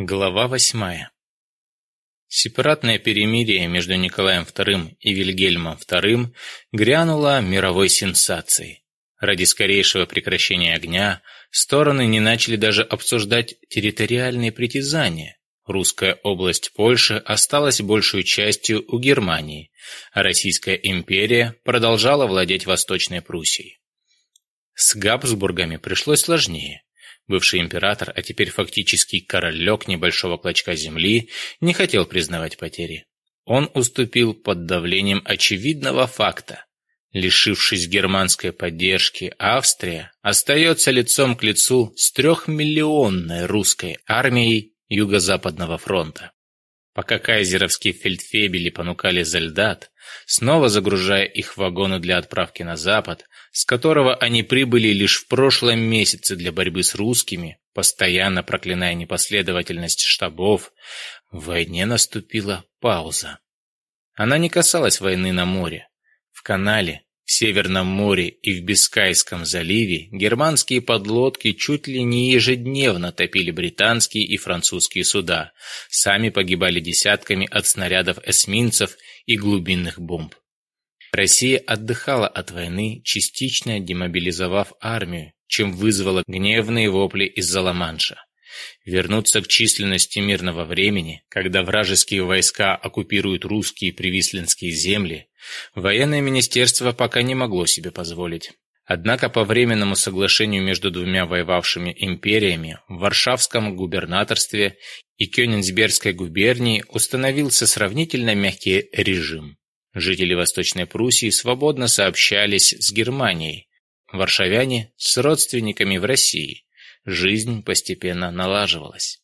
Глава восьмая. Сепаратное перемирие между Николаем II и Вильгельмом II грянуло мировой сенсацией. Ради скорейшего прекращения огня стороны не начали даже обсуждать территориальные притязания. Русская область Польши осталась большую частью у Германии, а Российская империя продолжала владеть Восточной Пруссией. С Габсбургами пришлось сложнее – Бывший император, а теперь фактически королек небольшого клочка земли, не хотел признавать потери. Он уступил под давлением очевидного факта. Лишившись германской поддержки, Австрия остается лицом к лицу с трехмиллионной русской армией Юго-Западного фронта пока кайзеровские фельдфебели понукали зальдат, снова загружая их в вагоны для отправки на запад, с которого они прибыли лишь в прошлом месяце для борьбы с русскими, постоянно проклиная непоследовательность штабов, в войне наступила пауза. Она не касалась войны на море. В канале в Северном море и в Бискайском заливе германские подлодки чуть ли не ежедневно топили британские и французские суда. Сами погибали десятками от снарядов эсминцев и глубинных бомб. Россия отдыхала от войны, частично демобилизовав армию, чем вызвала гневные вопли из-за Ла-Манша вернуться к численности мирного времени, когда вражеские войска оккупируют русские привисленские земли, военное министерство пока не могло себе позволить. Однако по временному соглашению между двумя воевавшими империями в Варшавском губернаторстве и Кёнигсбергской губернии установился сравнительно мягкий режим. Жители Восточной Пруссии свободно сообщались с Германией, варшавяне – с родственниками в России – Жизнь постепенно налаживалась.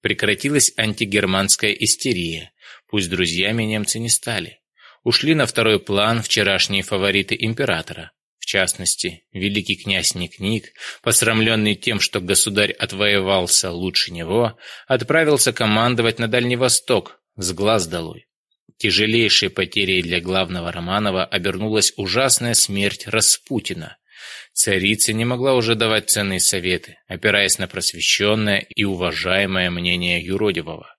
Прекратилась антигерманская истерия, пусть друзьями немцы не стали. Ушли на второй план вчерашние фавориты императора, в частности, великий князь Никник, посрамленный тем, что государь отвоевался лучше него, отправился командовать на Дальний Восток с глаз долой. Тяжелейшей потерей для главного Романова обернулась ужасная смерть Распутина, Царица не могла уже давать ценные советы, опираясь на просвещенное и уважаемое мнение Юродивого.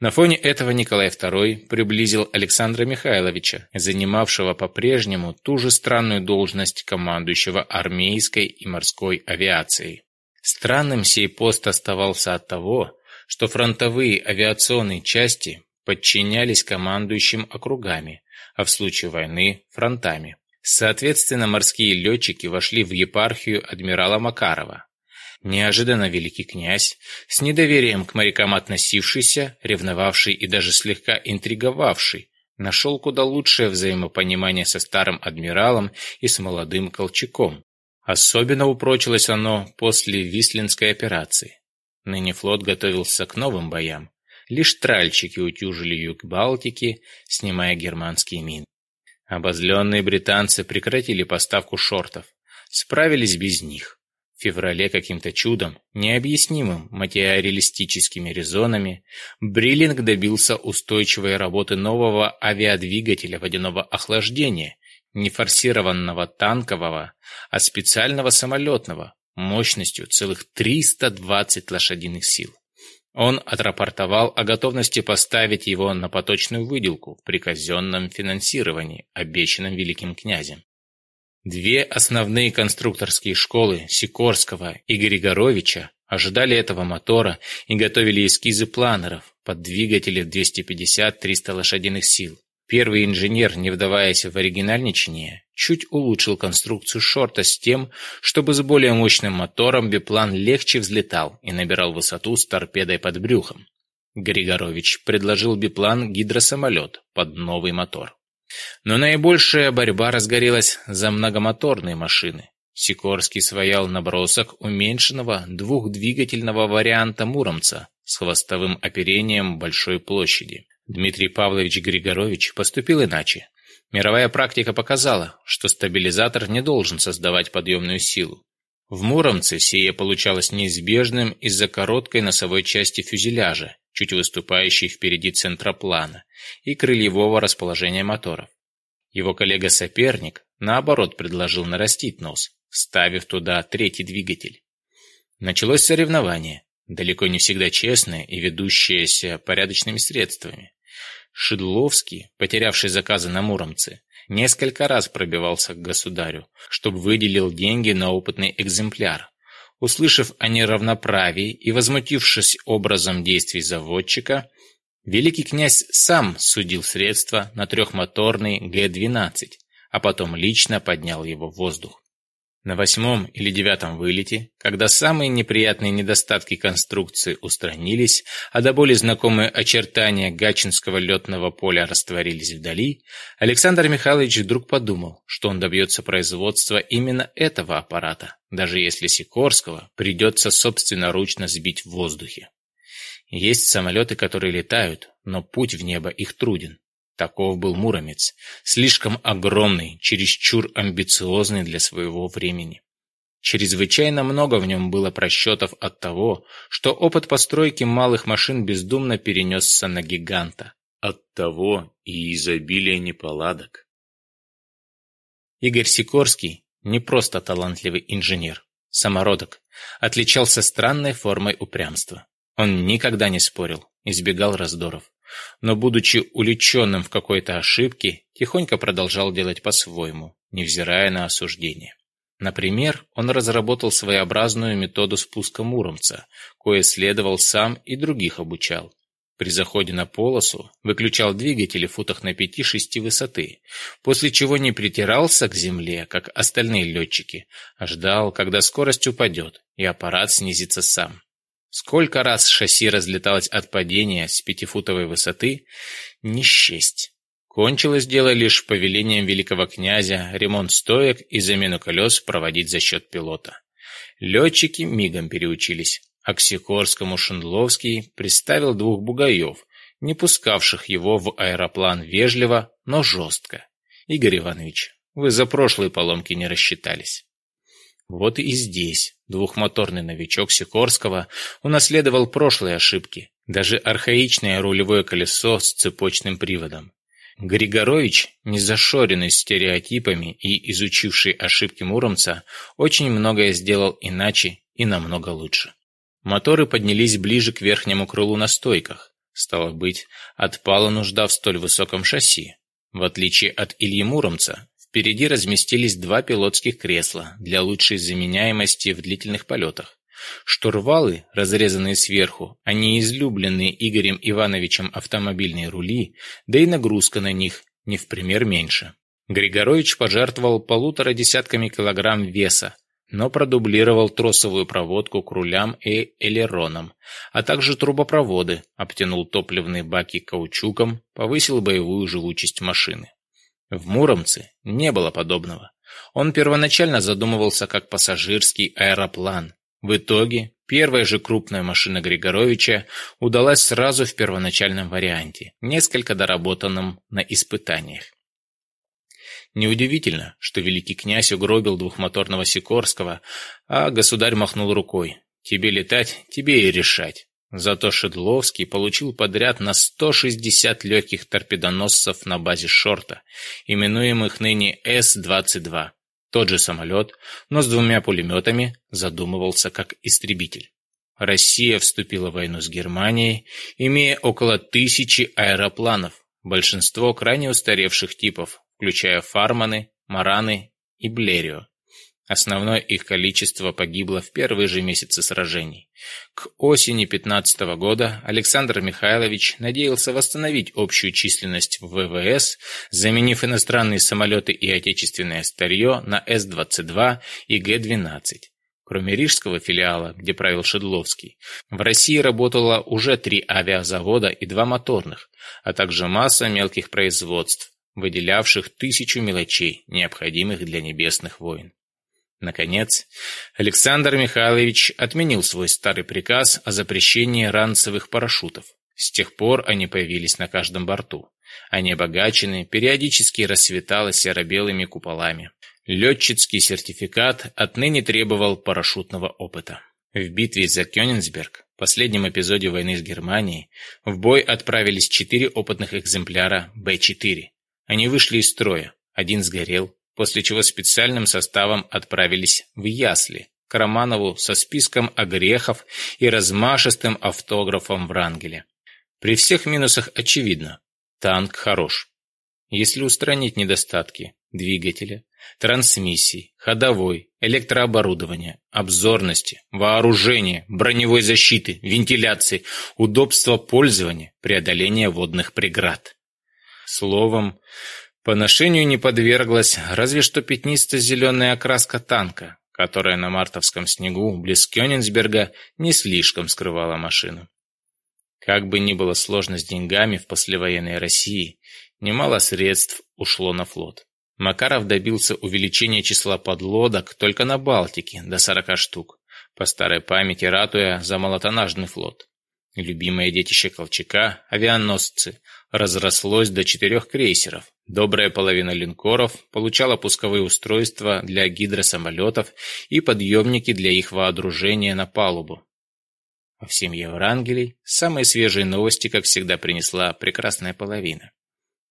На фоне этого Николай II приблизил Александра Михайловича, занимавшего по-прежнему ту же странную должность командующего армейской и морской авиацией. Странным сей пост оставался от того, что фронтовые авиационные части подчинялись командующим округами, а в случае войны – фронтами. Соответственно, морские летчики вошли в епархию адмирала Макарова. Неожиданно великий князь, с недоверием к морякам относившийся, ревновавший и даже слегка интриговавший, нашел куда лучшее взаимопонимание со старым адмиралом и с молодым Колчаком. Особенно упрочилось оно после Вислинской операции. Ныне флот готовился к новым боям. Лишь тральщики утюжили юг Балтики, снимая германские мины. Обозленные британцы прекратили поставку шортов, справились без них. В феврале каким-то чудом, необъяснимым материалистическими резонами, Бриллинг добился устойчивой работы нового авиадвигателя водяного охлаждения, не форсированного танкового, а специального самолетного, мощностью целых 320 лошадиных сил. Он отрапортовал о готовности поставить его на поточную выделку в казенном финансировании, обещанном великим князем. Две основные конструкторские школы Сикорского и Григоровича ожидали этого мотора и готовили эскизы планеров под двигатели 250-300 лошадиных сил. Первый инженер, не вдаваясь в оригинальничание, чуть улучшил конструкцию шорта с тем, чтобы с более мощным мотором биплан легче взлетал и набирал высоту с торпедой под брюхом. Григорович предложил биплан гидросамолет под новый мотор. Но наибольшая борьба разгорелась за многомоторные машины. Сикорский своял набросок уменьшенного двухдвигательного варианта Муромца с хвостовым оперением большой площади. Дмитрий Павлович Григорович поступил иначе. Мировая практика показала, что стабилизатор не должен создавать подъемную силу. В Муромце сие получалось неизбежным из-за короткой носовой части фюзеляжа, чуть выступающей впереди центроплана, и крыльевого расположения моторов. Его коллега-соперник, наоборот, предложил нарастить нос, вставив туда третий двигатель. Началось соревнование, далеко не всегда честное и ведущееся порядочными средствами. Шедловский, потерявший заказы на Муромце, несколько раз пробивался к государю, чтобы выделил деньги на опытный экземпляр. Услышав о неравноправии и возмутившись образом действий заводчика, великий князь сам судил средства на трехмоторный Г-12, а потом лично поднял его в воздух. На восьмом или девятом вылете, когда самые неприятные недостатки конструкции устранились, а до боли знакомые очертания Гачинского летного поля растворились вдали, Александр Михайлович вдруг подумал, что он добьется производства именно этого аппарата, даже если Сикорского придется собственноручно сбить в воздухе. Есть самолеты, которые летают, но путь в небо их труден. Таков был Муромец, слишком огромный, чересчур амбициозный для своего времени. Чрезвычайно много в нем было просчетов от того, что опыт постройки малых машин бездумно перенесся на гиганта. От того и изобилие неполадок. Игорь Сикорский не просто талантливый инженер, самородок, отличался странной формой упрямства. Он никогда не спорил, избегал раздоров. Но, будучи уличенным в какой-то ошибке, тихонько продолжал делать по-своему, невзирая на осуждение. Например, он разработал своеобразную методу спуска Муромца, кое следовал сам и других обучал. При заходе на полосу выключал двигатели в футах на 5-6 высоты, после чего не притирался к земле, как остальные летчики, а ждал, когда скорость упадет, и аппарат снизится сам. Сколько раз шасси разлеталось от падения с пятифутовой высоты, не счесть. Кончилось дело лишь повелением великого князя ремонт стоек и замену колес проводить за счет пилота. Летчики мигом переучились. А к Сикорскому приставил двух бугаев, не пускавших его в аэроплан вежливо, но жестко. «Игорь Иванович, вы за прошлые поломки не рассчитались. Вот и здесь двухмоторный новичок Сикорского унаследовал прошлые ошибки, даже архаичное рулевое колесо с цепочным приводом. Григорович, не зашоренный стереотипами и изучивший ошибки Муромца, очень многое сделал иначе и намного лучше. Моторы поднялись ближе к верхнему крылу на стойках. Стало быть, отпала нужда в столь высоком шасси. В отличие от Ильи Муромца, Впереди разместились два пилотских кресла для лучшей заменяемости в длительных полетах. Штурвалы, разрезанные сверху, а не излюбленные Игорем Ивановичем автомобильные рули, да и нагрузка на них не в пример меньше. Григорович пожертвовал полутора десятками килограмм веса, но продублировал тросовую проводку к рулям и элеронам, а также трубопроводы, обтянул топливные баки каучуком, повысил боевую живучесть машины. В Муромце не было подобного. Он первоначально задумывался как пассажирский аэроплан. В итоге первая же крупная машина Григоровича удалась сразу в первоначальном варианте, несколько доработанном на испытаниях. Неудивительно, что великий князь угробил двухмоторного Сикорского, а государь махнул рукой. «Тебе летать, тебе и решать». Зато Шедловский получил подряд на 160 легких торпедоносцев на базе «Шорта», именуемых ныне С-22. Тот же самолет, но с двумя пулеметами, задумывался как истребитель. Россия вступила в войну с Германией, имея около тысячи аэропланов, большинство крайне устаревших типов, включая «Фарманы», «Мараны» и «Блерио». Основное их количество погибло в первые же месяцы сражений. К осени 15 года Александр Михайлович надеялся восстановить общую численность ВВС, заменив иностранные самолеты и отечественное старье на С-22 и Г-12. Кроме рижского филиала, где правил Шедловский, в России работало уже три авиазавода и два моторных, а также масса мелких производств, выделявших тысячу мелочей, необходимых для небесных войн. Наконец, Александр Михайлович отменил свой старый приказ о запрещении ранцевых парашютов. С тех пор они появились на каждом борту. Они обогачены, периодически расцветало серо-белыми куполами. Летчицкий сертификат отныне требовал парашютного опыта. В битве за Кёнигсберг, последнем эпизоде войны с Германией, в бой отправились четыре опытных экземпляра Б-4. Они вышли из строя, один сгорел, после чего специальным составом отправились в Ясли, к Романову со списком огрехов и размашистым автографом в Рангеле. При всех минусах очевидно, танк хорош. Если устранить недостатки двигателя, трансмиссии, ходовой, электрооборудования, обзорности, вооружения, броневой защиты, вентиляции, удобства пользования, преодоления водных преград. Словом, Поношению не подверглась разве что пятнисто-зеленая окраска танка, которая на мартовском снегу близ Кёнигсберга не слишком скрывала машину. Как бы ни было сложно с деньгами в послевоенной России, немало средств ушло на флот. Макаров добился увеличения числа подлодок только на Балтике до 40 штук, по старой памяти ратуя за малотонажный флот. Любимое детище Колчака, авианосцы, разрослось до четырех крейсеров, Добрая половина линкоров получала пусковые устройства для гидросамолетов и подъемники для их вооружения на палубу. А Во всем Еврангелий самые свежие новости, как всегда, принесла прекрасная половина.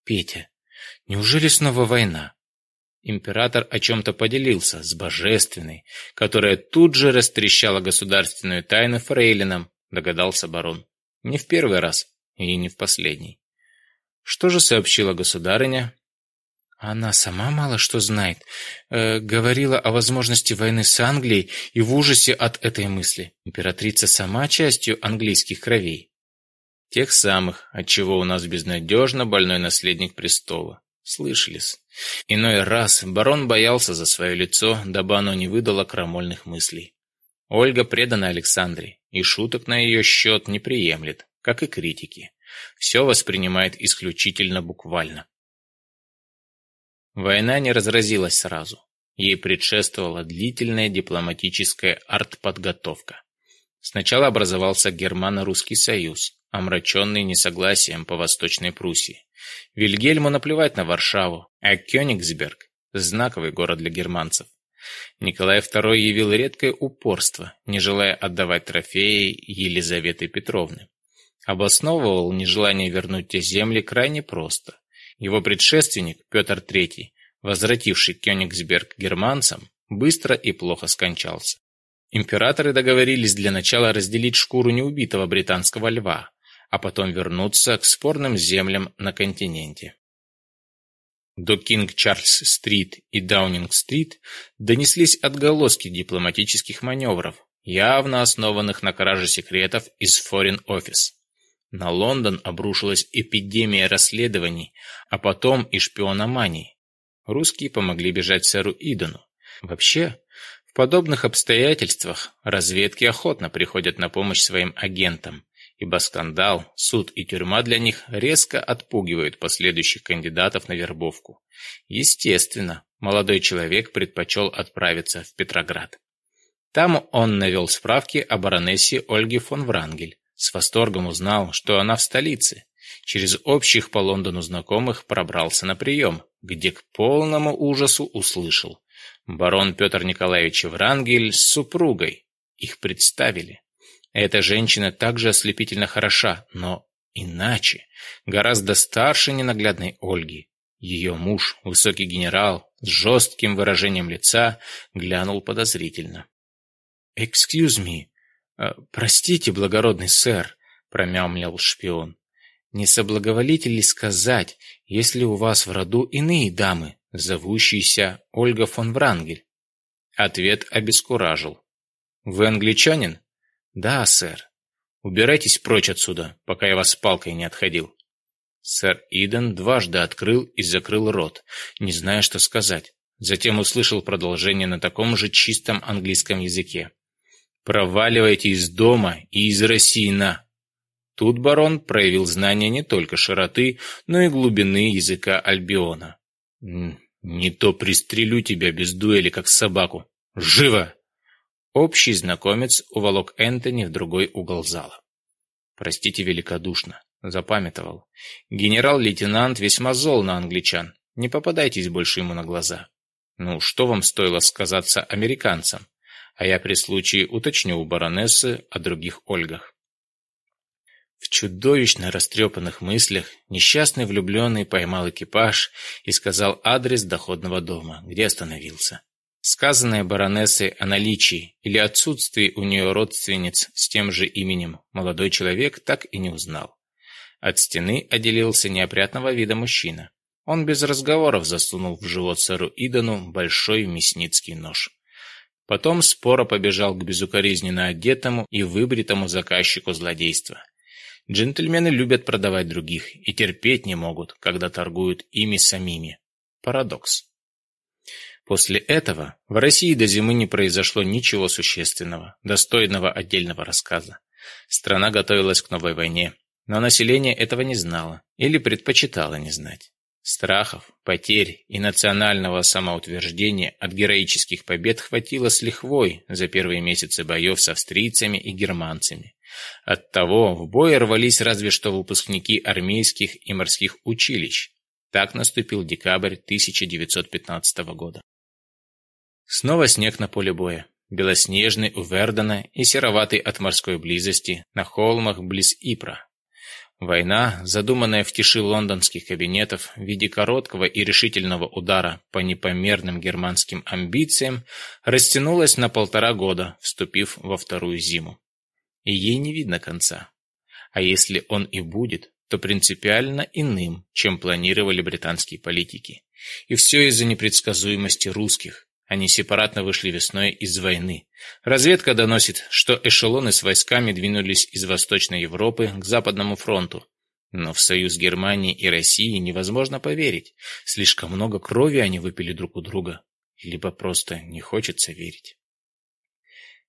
«Петя, неужели снова война?» Император о чем-то поделился с Божественной, которая тут же растрещала государственную тайну фрейлином, догадался барон. Не в первый раз и не в последний. Что же сообщила государыня? Она сама мало что знает. Э, говорила о возможности войны с Англией и в ужасе от этой мысли. Императрица сама частью английских кровей. Тех самых, от чего у нас безнадежно больной наследник престола. Слышались. Иной раз барон боялся за свое лицо, дабы оно не выдало крамольных мыслей. Ольга предана Александре, и шуток на ее счет не приемлет, как и критики все воспринимает исключительно буквально. Война не разразилась сразу. Ей предшествовала длительная дипломатическая артподготовка. Сначала образовался Германо-Русский союз, омраченный несогласием по Восточной Пруссии. Вильгельму наплевать на Варшаву, а Кёнигсберг – знаковый город для германцев. Николай II явил редкое упорство, не желая отдавать трофеи Елизаветы Петровны. Обосновывал нежелание вернуть те земли крайне просто. Его предшественник, Петр III, возвративший Кёнигсберг германцам, быстро и плохо скончался. Императоры договорились для начала разделить шкуру неубитого британского льва, а потом вернуться к спорным землям на континенте. До Кинг-Чарльз-стрит и Даунинг-стрит донеслись отголоски дипломатических маневров, явно основанных на краже секретов из Foreign Office. На Лондон обрушилась эпидемия расследований, а потом и шпиономании. Русские помогли бежать сэру Идону. Вообще, в подобных обстоятельствах разведки охотно приходят на помощь своим агентам, ибо скандал, суд и тюрьма для них резко отпугивают последующих кандидатов на вербовку. Естественно, молодой человек предпочел отправиться в Петроград. Там он навел справки о баронессе Ольге фон Врангель, с восторгом узнал, что она в столице. Через общих по Лондону знакомых пробрался на прием, где к полному ужасу услышал. Барон Петр Николаевич Врангель с супругой. Их представили. Эта женщина также ослепительно хороша, но иначе. Гораздо старше ненаглядной Ольги. Ее муж, высокий генерал, с жестким выражением лица, глянул подозрительно. «Excuse me», Э, «Простите, благородный сэр», — промямлил шпион. «Не соблаговолите ли сказать, есть ли у вас в роду иные дамы, зовущиеся Ольга фон Врангель?» Ответ обескуражил. «Вы англичанин?» «Да, сэр». «Убирайтесь прочь отсюда, пока я вас с палкой не отходил». Сэр Иден дважды открыл и закрыл рот, не зная, что сказать. Затем услышал продолжение на таком же чистом английском языке. Проваливайте из дома и из России на. Тут барон проявил знания не только широты, но и глубины языка Альбиона. «Не то пристрелю тебя без дуэли, как собаку. Живо!» Общий знакомец уволок Энтони в другой угол зала. «Простите великодушно», — запамятовал. «Генерал-лейтенант весьма зол на англичан. Не попадайтесь больше ему на глаза. Ну, что вам стоило сказаться американцам? а я при случае уточню у баронессы о других Ольгах. В чудовищно растрепанных мыслях несчастный влюбленный поймал экипаж и сказал адрес доходного дома, где остановился. Сказанное баронессой о наличии или отсутствии у нее родственниц с тем же именем молодой человек так и не узнал. От стены отделился неопрятного вида мужчина. Он без разговоров засунул в живот сэру Идану большой мясницкий нож. Потом споро побежал к безукоризненно одетому и выбритому заказчику злодейства. Джентльмены любят продавать других и терпеть не могут, когда торгуют ими самими. Парадокс. После этого в России до зимы не произошло ничего существенного, достойного отдельного рассказа. Страна готовилась к новой войне, но население этого не знало или предпочитало не знать. Страхов, потерь и национального самоутверждения от героических побед хватило с лихвой за первые месяцы боев с австрийцами и германцами. Оттого в бой рвались разве что выпускники армейских и морских училищ. Так наступил декабрь 1915 года. Снова снег на поле боя. Белоснежный у Вердена и сероватый от морской близости на холмах близ Ипра. Война, задуманная в тиши лондонских кабинетов в виде короткого и решительного удара по непомерным германским амбициям, растянулась на полтора года, вступив во вторую зиму. И ей не видно конца. А если он и будет, то принципиально иным, чем планировали британские политики. И все из-за непредсказуемости русских, они сепаратно вышли весной из войны. Разведка доносит, что эшелоны с войсками двинулись из Восточной Европы к Западному фронту. Но в союз Германии и России невозможно поверить. Слишком много крови они выпили друг у друга. Либо просто не хочется верить.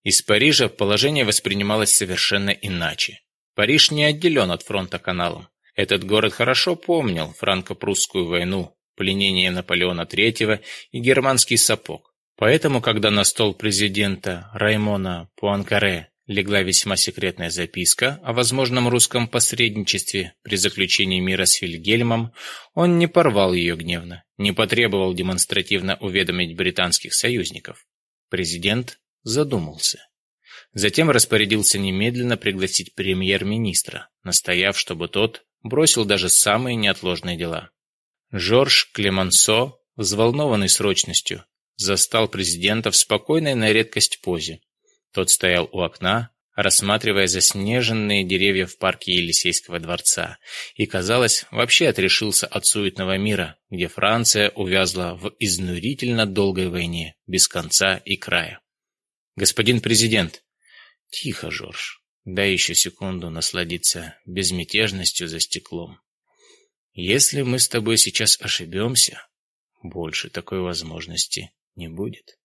Из Парижа положение воспринималось совершенно иначе. Париж не отделен от фронта каналом. Этот город хорошо помнил франко-прусскую войну, пленение Наполеона III и германский сапог. Поэтому, когда на стол президента Раймона Пуанкаре легла весьма секретная записка о возможном русском посредничестве при заключении мира с Вильгельмом, он не порвал ее гневно, не потребовал демонстративно уведомить британских союзников. Президент задумался. Затем распорядился немедленно пригласить премьер-министра, настояв, чтобы тот бросил даже самые неотложные дела. Жорж Клемансо, взволнованный срочностью, застал президента в спокойной на редкость позе. Тот стоял у окна, рассматривая заснеженные деревья в парке Елисейского дворца, и, казалось, вообще отрешился от суетного мира, где Франция увязла в изнурительно долгой войне, без конца и края. «Господин президент!» «Тихо, Жорж, дай еще секунду насладиться безмятежностью за стеклом. Если мы с тобой сейчас ошибемся, больше такой возможности не будет.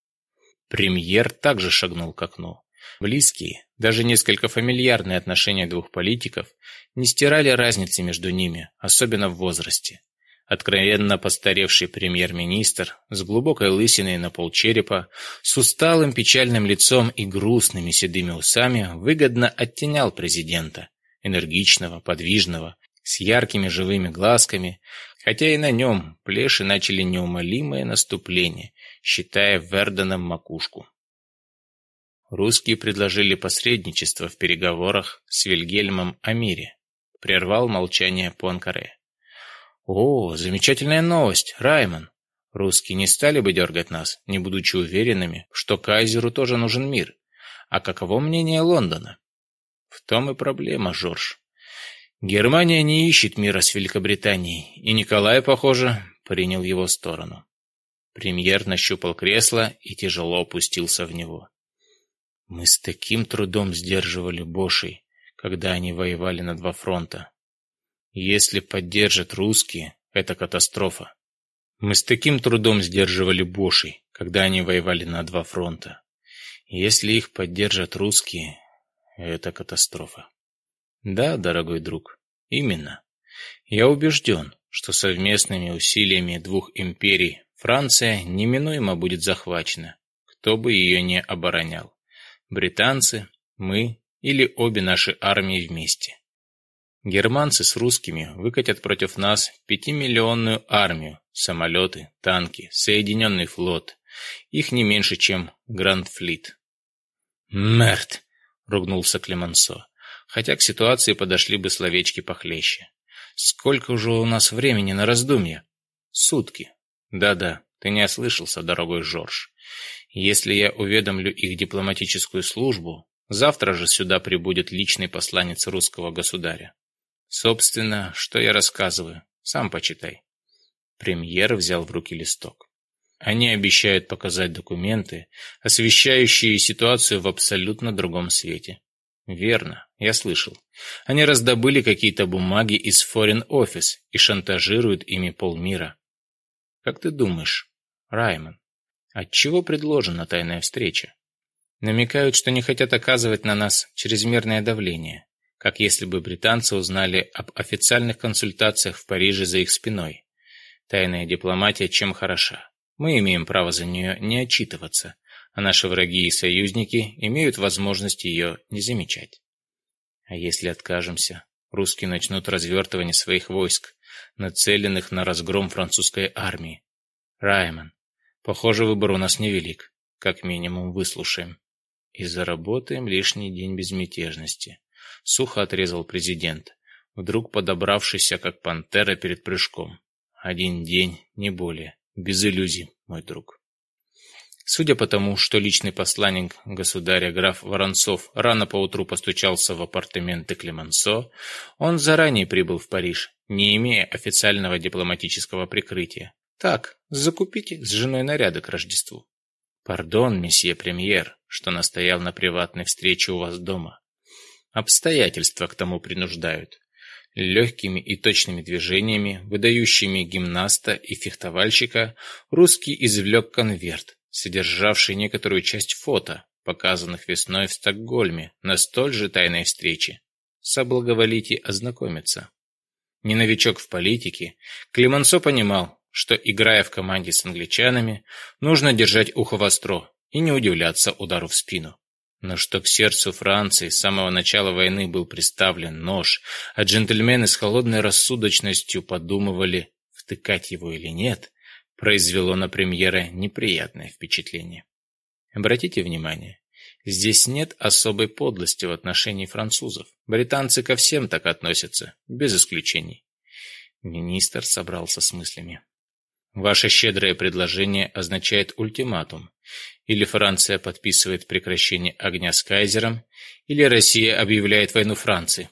Премьер также шагнул к окну. Близкие, даже несколько фамильярные отношения двух политиков не стирали разницы между ними, особенно в возрасте. Откровенно постаревший премьер-министр с глубокой лысиной на полчерепа, с усталым печальным лицом и грустными седыми усами выгодно оттенял президента, энергичного, подвижного, с яркими живыми глазками, хотя и на нем плеши начали неумолимое наступление, считая Верденом макушку. Русские предложили посредничество в переговорах с Вильгельмом о мире. Прервал молчание Пуанкаре. «О, замечательная новость, Раймон! Русские не стали бы дергать нас, не будучи уверенными, что кайзеру тоже нужен мир. А каково мнение Лондона?» «В том и проблема, Жорж. Германия не ищет мира с Великобританией, и Николай, похоже, принял его сторону». Премьер нащупал кресло и тяжело опустился в него. Мы с таким трудом сдерживали Бошей, когда они воевали на два фронта. Если поддержат русские, это катастрофа. Мы с таким трудом сдерживали Бошей, когда они воевали на два фронта. Если их поддержат русские, это катастрофа. Да, дорогой друг, именно. Я убежден, что совместными усилиями двух империй Франция неминуемо будет захвачена, кто бы ее не оборонял. Британцы, мы или обе наши армии вместе. Германцы с русскими выкатят против нас пятимиллионную армию, самолеты, танки, Соединенный флот. Их не меньше, чем Гранд-флит. «Мерт!» — ругнулся Клемансо, хотя к ситуации подошли бы словечки похлеще. «Сколько уже у нас времени на раздумья?» «Сутки», да-да, ты не ослышался, дорогой Жорж. Если я уведомлю их дипломатическую службу, завтра же сюда прибудет личный посланец русского государя. Собственно, что я рассказываю, сам почитай. Премьер взял в руки листок. Они обещают показать документы, освещающие ситуацию в абсолютно другом свете. Верно, я слышал. Они раздобыли какие-то бумаги из Foreign Office и шантажируют ими полмира. Как ты думаешь, Раймон, отчего предложена тайная встреча? Намекают, что не хотят оказывать на нас чрезмерное давление, как если бы британцы узнали об официальных консультациях в Париже за их спиной. Тайная дипломатия чем хороша. Мы имеем право за нее не отчитываться, а наши враги и союзники имеют возможность ее не замечать. А если откажемся? русские начнут развертывание своих войск, нацеленных на разгром французской армии. Райман, похоже, выбор у нас невелик. Как минимум выслушаем. И заработаем лишний день безмятежности. Сухо отрезал президент, вдруг подобравшийся как пантера перед прыжком. Один день, не более. Без иллюзий, мой друг. Судя по тому, что личный посланник государя граф Воронцов рано поутру постучался в апартаменты Клемансо, он заранее прибыл в Париж, не имея официального дипломатического прикрытия. Так, закупить с женой наряды к Рождеству. Пардон, месье премьер, что настоял на приватной встрече у вас дома. Обстоятельства к тому принуждают. Легкими и точными движениями, выдающими гимнаста и фехтовальщика, русский извлек конверт, содержавший некоторую часть фото, показанных весной в Стокгольме на столь же тайной встрече. Соблаговолите ознакомиться. Не новичок в политике, Климонсо понимал, что, играя в команде с англичанами, нужно держать ухо востро и не удивляться удару в спину. Но что к сердцу Франции с самого начала войны был приставлен нож, а джентльмены с холодной рассудочностью подумывали, втыкать его или нет, произвело на премьера неприятное впечатление. Обратите внимание, здесь нет особой подлости в отношении французов. Британцы ко всем так относятся, без исключений. Министр собрался с мыслями. Ваше щедрое предложение означает ультиматум. Или Франция подписывает прекращение огня с кайзером, или Россия объявляет войну Франции.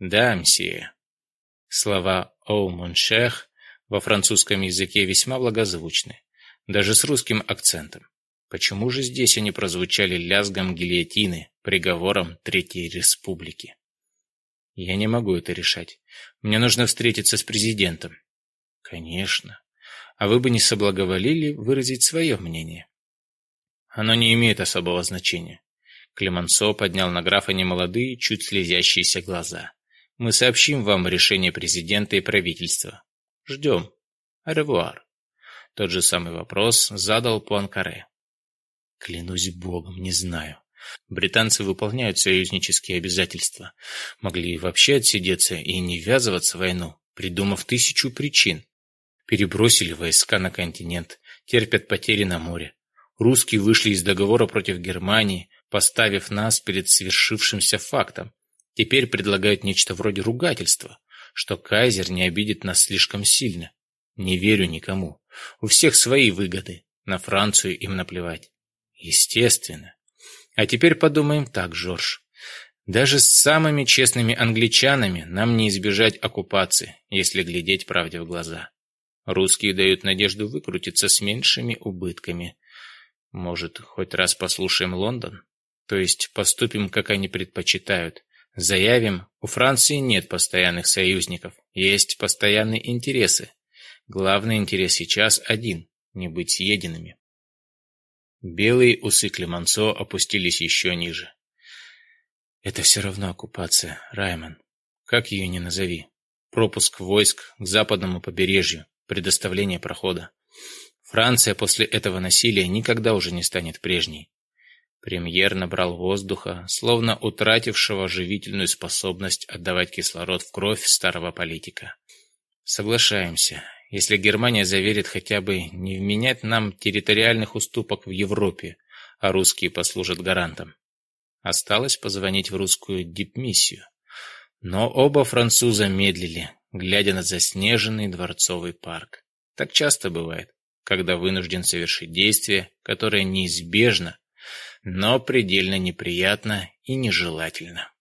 Да, мсье. Слова «Оу, Моншех» во французском языке весьма благозвучны, даже с русским акцентом. Почему же здесь они прозвучали лязгом гильотины, приговором Третьей Республики? Я не могу это решать. Мне нужно встретиться с президентом. Конечно. А вы бы не соблаговолили выразить свое мнение? Оно не имеет особого значения. Клемансо поднял на графа немолодые, чуть слезящиеся глаза. Мы сообщим вам решение президента и правительства. Ждем. Аревуар. Тот же самый вопрос задал Пуанкаре. Клянусь богом, не знаю. Британцы выполняют союзнические обязательства. Могли вообще отсидеться и не ввязываться в войну, придумав тысячу причин. Перебросили войска на континент, терпят потери на море. Русские вышли из договора против Германии, поставив нас перед свершившимся фактом. Теперь предлагают нечто вроде ругательства что кайзер не обидит нас слишком сильно. Не верю никому. У всех свои выгоды. На Францию им наплевать. Естественно. А теперь подумаем так, Жорж. Даже с самыми честными англичанами нам не избежать оккупации, если глядеть правде в глаза. Русские дают надежду выкрутиться с меньшими убытками. Может, хоть раз послушаем Лондон? То есть поступим, как они предпочитают. Заявим, у Франции нет постоянных союзников, есть постоянные интересы. Главный интерес сейчас один – не быть съеденными. Белые усы Клемансо опустились еще ниже. Это все равно оккупация, Райман. Как ее ни назови. Пропуск войск к западному побережью, предоставление прохода. Франция после этого насилия никогда уже не станет прежней. Премьер набрал воздуха, словно утратившего живительную способность отдавать кислород в кровь старого политика. «Соглашаемся. Если Германия заверит хотя бы не вменять нам территориальных уступок в Европе, а русские послужат гарантом. Осталось позвонить в русскую дипмиссию. Но оба француза медлили, глядя на заснеженный дворцовый парк. Так часто бывает, когда вынужден совершить действие, которое неизбежно но предельно неприятно и нежелательно.